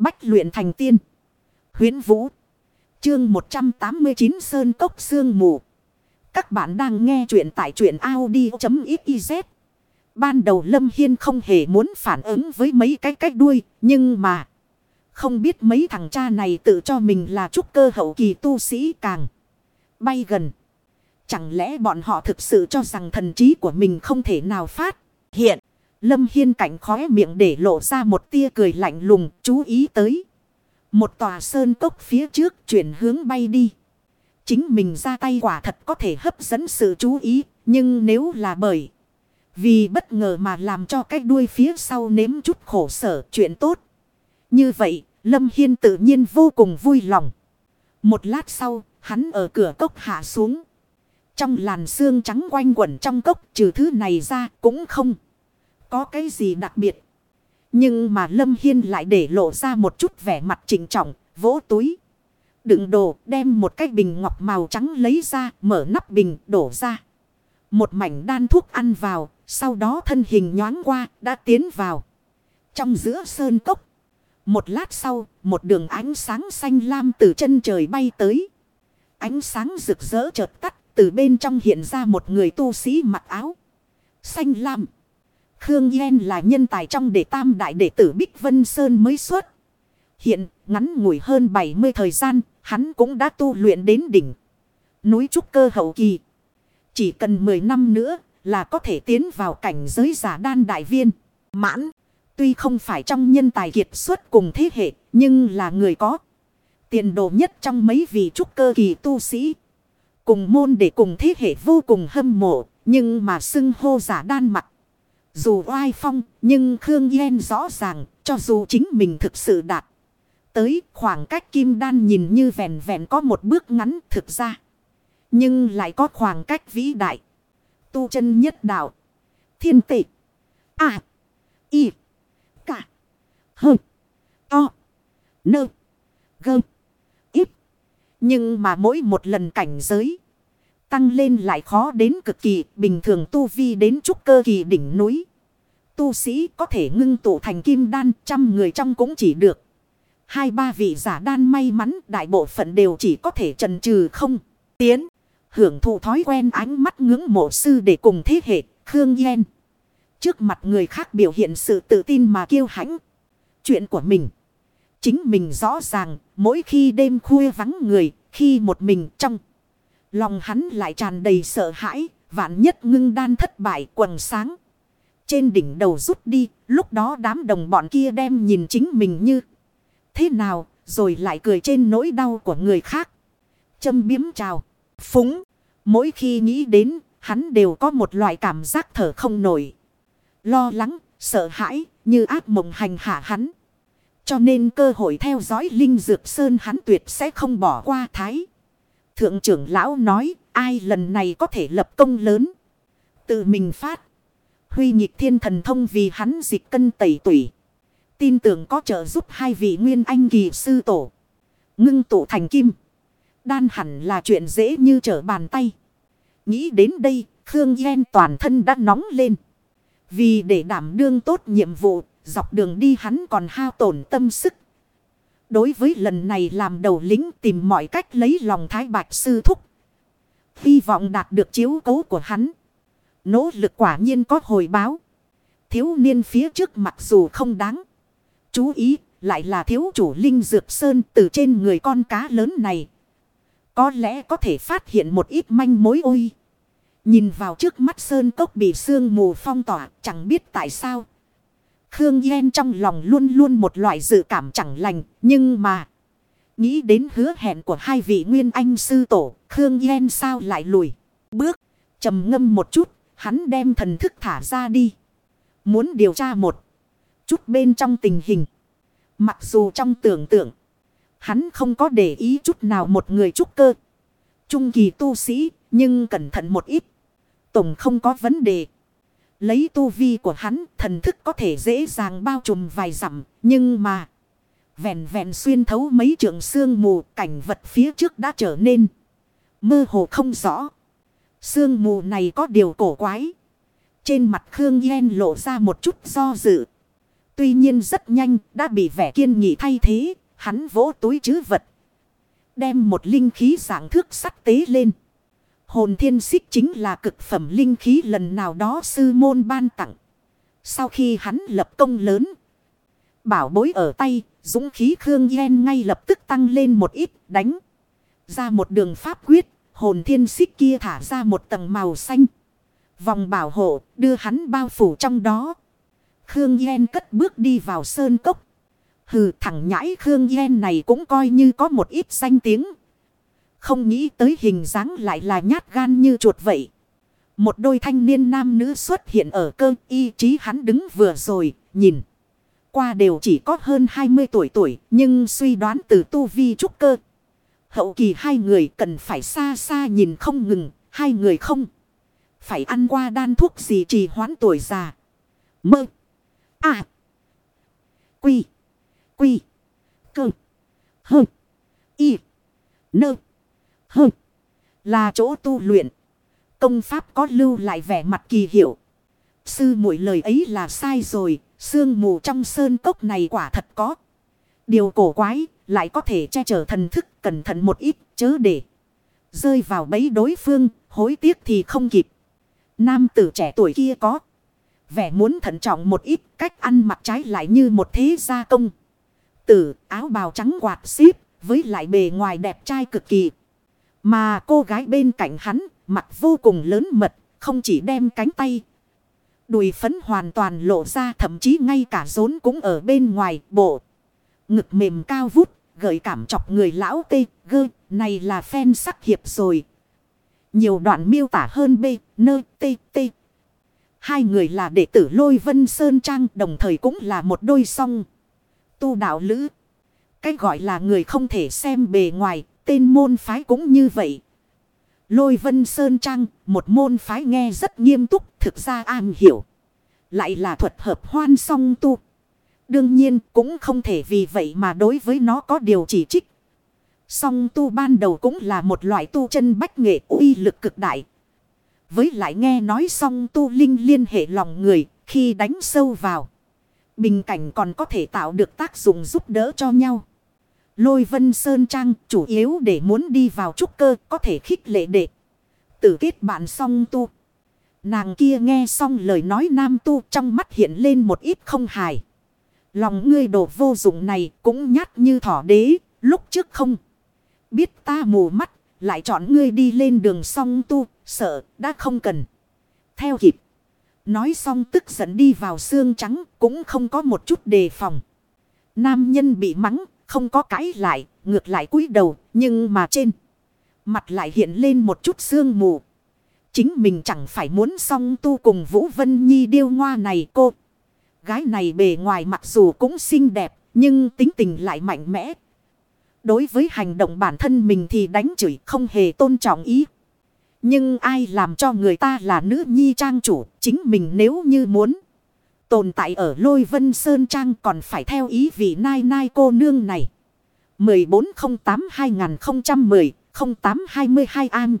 Bách luyện thành tiên. Huyến Vũ. Chương 189 Sơn Cốc Sương Mù. Các bạn đang nghe truyện tại truyện Audi.xyz. Ban đầu Lâm Hiên không hề muốn phản ứng với mấy cái cách đuôi. Nhưng mà. Không biết mấy thằng cha này tự cho mình là trúc cơ hậu kỳ tu sĩ càng. Bay gần. Chẳng lẽ bọn họ thực sự cho rằng thần trí của mình không thể nào phát hiện. Lâm Hiên cảnh khóe miệng để lộ ra một tia cười lạnh lùng chú ý tới. Một tòa sơn cốc phía trước chuyển hướng bay đi. Chính mình ra tay quả thật có thể hấp dẫn sự chú ý. Nhưng nếu là bởi. Vì bất ngờ mà làm cho cái đuôi phía sau nếm chút khổ sở chuyện tốt. Như vậy, Lâm Hiên tự nhiên vô cùng vui lòng. Một lát sau, hắn ở cửa cốc hạ xuống. Trong làn xương trắng quanh quẩn trong cốc trừ thứ này ra cũng không có cái gì đặc biệt. Nhưng mà Lâm Hiên lại để lộ ra một chút vẻ mặt trình trọng, vỗ túi. Đựng đồ đem một cái bình ngọc màu trắng lấy ra, mở nắp bình đổ ra. Một mảnh đan thuốc ăn vào, sau đó thân hình nhoáng qua, đã tiến vào. Trong giữa sơn cốc. Một lát sau, một đường ánh sáng xanh lam từ chân trời bay tới. Ánh sáng rực rỡ chợt tắt, từ bên trong hiện ra một người tu sĩ mặc áo. Xanh lam. Khương Yên là nhân tài trong đệ tam đại đệ tử Bích Vân Sơn mới xuất. Hiện, ngắn ngủi hơn 70 thời gian, hắn cũng đã tu luyện đến đỉnh. Núi Trúc Cơ Hậu Kỳ. Chỉ cần 10 năm nữa là có thể tiến vào cảnh giới giả đan đại viên. Mãn, tuy không phải trong nhân tài kiệt xuất cùng thế hệ, nhưng là người có. Tiền đồ nhất trong mấy vị Trúc Cơ Kỳ tu sĩ. Cùng môn để cùng thế hệ vô cùng hâm mộ, nhưng mà xưng hô giả đan mặt. Dù oai phong, nhưng Khương Yên rõ ràng, cho dù chính mình thực sự đạt. Tới khoảng cách kim đan nhìn như vẹn vẹn có một bước ngắn thực ra. Nhưng lại có khoảng cách vĩ đại. Tu chân nhất đạo. Thiên tị. À. Y. Cả. Hơ. To. Nơ. Gơ. Ít. Nhưng mà mỗi một lần cảnh giới. Tăng lên lại khó đến cực kỳ. Bình thường tu vi đến trúc cơ kỳ đỉnh núi tu sĩ có thể ngưng tụ thành kim đan, trăm người trong cũng chỉ được. Hai ba vị giả đan may mắn, đại bộ phận đều chỉ có thể trần trừ không tiến. Hưởng thụ thói quen ánh mắt ngưỡng mộ sư để cùng thế hệ, Khương Yên. Trước mặt người khác biểu hiện sự tự tin mà kiêu hãnh. Chuyện của mình. Chính mình rõ ràng, mỗi khi đêm khuya vắng người, khi một mình trong. Lòng hắn lại tràn đầy sợ hãi. Vạn nhất ngưng đan thất bại quần sáng trên đỉnh đầu rút đi, lúc đó đám đồng bọn kia đem nhìn chính mình như thế nào, rồi lại cười trên nỗi đau của người khác. Châm biếm chào, phúng, mỗi khi nghĩ đến, hắn đều có một loại cảm giác thở không nổi. Lo lắng, sợ hãi, như ác mộng hành hạ hắn. Cho nên cơ hội theo dõi Linh Dược Sơn hắn tuyệt sẽ không bỏ qua thái. Thượng trưởng lão nói, ai lần này có thể lập công lớn. Tự mình phát. Huy nhịp thiên thần thông vì hắn dịch cân tẩy tủy. Tin tưởng có trợ giúp hai vị nguyên anh kỳ sư tổ. Ngưng tụ thành kim. Đan hẳn là chuyện dễ như trở bàn tay. Nghĩ đến đây, Khương Yên toàn thân đã nóng lên. Vì để đảm đương tốt nhiệm vụ, dọc đường đi hắn còn hao tổn tâm sức. Đối với lần này làm đầu lính tìm mọi cách lấy lòng thái bạch sư thúc. Hy vọng đạt được chiếu cố của hắn. Nỗ lực quả nhiên có hồi báo. Thiếu niên phía trước mặc dù không đáng. Chú ý, lại là thiếu chủ linh dược sơn từ trên người con cá lớn này. Có lẽ có thể phát hiện một ít manh mối ôi. Nhìn vào trước mắt sơn cốc bị sương mù phong tỏa, chẳng biết tại sao. Khương Yên trong lòng luôn luôn một loại dự cảm chẳng lành, nhưng mà. Nghĩ đến hứa hẹn của hai vị nguyên anh sư tổ, Khương Yên sao lại lùi. Bước trầm ngâm một chút Hắn đem thần thức thả ra đi. Muốn điều tra một chút bên trong tình hình. Mặc dù trong tưởng tượng. Hắn không có để ý chút nào một người trúc cơ. Trung kỳ tu sĩ. Nhưng cẩn thận một ít. Tổng không có vấn đề. Lấy tu vi của hắn. Thần thức có thể dễ dàng bao trùm vài dặm. Nhưng mà. Vẹn vẹn xuyên thấu mấy trường xương mù. Cảnh vật phía trước đã trở nên. Mơ hồ không rõ. Sương mù này có điều cổ quái. Trên mặt Khương Yên lộ ra một chút do dự. tuy nhiên rất nhanh đã bị vẻ kiên nghị thay thế. Hắn vỗ túi chứ vật. Đem một linh khí dạng thước sắt tế lên. Hồn thiên xích chính là cực phẩm linh khí lần nào đó sư môn ban tặng. Sau khi hắn lập công lớn. Bảo bối ở tay, dũng khí Khương Yen ngay lập tức tăng lên một ít đánh. Ra một đường pháp quyết, hồn thiên xích kia thả ra một tầng màu xanh. Vòng bảo hộ đưa hắn bao phủ trong đó. Khương Yen cất bước đi vào sơn cốc. Hừ thẳng nhãi Khương Yen này cũng coi như có một ít danh tiếng. Không nghĩ tới hình dáng lại là nhát gan như chuột vậy. Một đôi thanh niên nam nữ xuất hiện ở cơ y trí hắn đứng vừa rồi, nhìn. Qua đều chỉ có hơn 20 tuổi tuổi, nhưng suy đoán từ tu vi trúc cơ. Hậu kỳ hai người cần phải xa xa nhìn không ngừng, hai người không. Phải ăn qua đan thuốc gì trì hoãn tuổi già. Mơ. À. Quy. Quy. Cơ. Hơ. Y. Nơ. Hơ. Là chỗ tu luyện. Công pháp có lưu lại vẻ mặt kỳ hiệu. Sư muội lời ấy là sai rồi. Sương mù trong sơn cốc này quả thật có. Điều cổ quái lại có thể che chở thần thức cẩn thận một ít, chớ để. Rơi vào bẫy đối phương, hối tiếc thì không kịp. Nam tử trẻ tuổi kia có. Vẻ muốn thận trọng một ít, cách ăn mặc trái lại như một thế gia công. Tử áo bào trắng quạt xíp với lại bề ngoài đẹp trai cực kỳ. Mà cô gái bên cạnh hắn, mặt vô cùng lớn mật, không chỉ đem cánh tay. Đùi phấn hoàn toàn lộ ra, thậm chí ngay cả rốn cũng ở bên ngoài bộ. Ngực mềm cao vút gợi cảm chọc người lão tê gơ này là phen sắc hiệp rồi. Nhiều đoạn miêu tả hơn B, nơ, tê, tê. Hai người là đệ tử Lôi Vân Sơn Trang đồng thời cũng là một đôi song. Tu đạo lữ. Cái gọi là người không thể xem bề ngoài, tên môn phái cũng như vậy. Lôi Vân Sơn Trang, một môn phái nghe rất nghiêm túc, thực ra an hiểu. Lại là thuật hợp hoan song tu. Đương nhiên, cũng không thể vì vậy mà đối với nó có điều chỉ trích. Song tu ban đầu cũng là một loại tu chân bách nghệ uy lực cực đại. Với lại nghe nói song tu linh liên hệ lòng người, khi đánh sâu vào. Bình cảnh còn có thể tạo được tác dụng giúp đỡ cho nhau. Lôi vân sơn trang chủ yếu để muốn đi vào trúc cơ, có thể khích lệ đệ. Tử kết bạn song tu. Nàng kia nghe xong lời nói nam tu trong mắt hiện lên một ít không hài. Lòng ngươi đồ vô dụng này cũng nhát như thỏ đế, lúc trước không. Biết ta mù mắt, lại chọn ngươi đi lên đường song tu, sợ, đã không cần. Theo kịp. Nói xong tức giận đi vào xương trắng, cũng không có một chút đề phòng. Nam nhân bị mắng, không có cãi lại, ngược lại cúi đầu, nhưng mà trên. Mặt lại hiện lên một chút xương mù. Chính mình chẳng phải muốn song tu cùng Vũ Vân Nhi điêu ngoa này cô. Gái này bề ngoài mặc dù cũng xinh đẹp, nhưng tính tình lại mạnh mẽ. Đối với hành động bản thân mình thì đánh chửi không hề tôn trọng ý. Nhưng ai làm cho người ta là nữ nhi trang chủ, chính mình nếu như muốn tồn tại ở lôi vân sơn trang còn phải theo ý vị nai nai cô nương này. 1408-2010-0822 An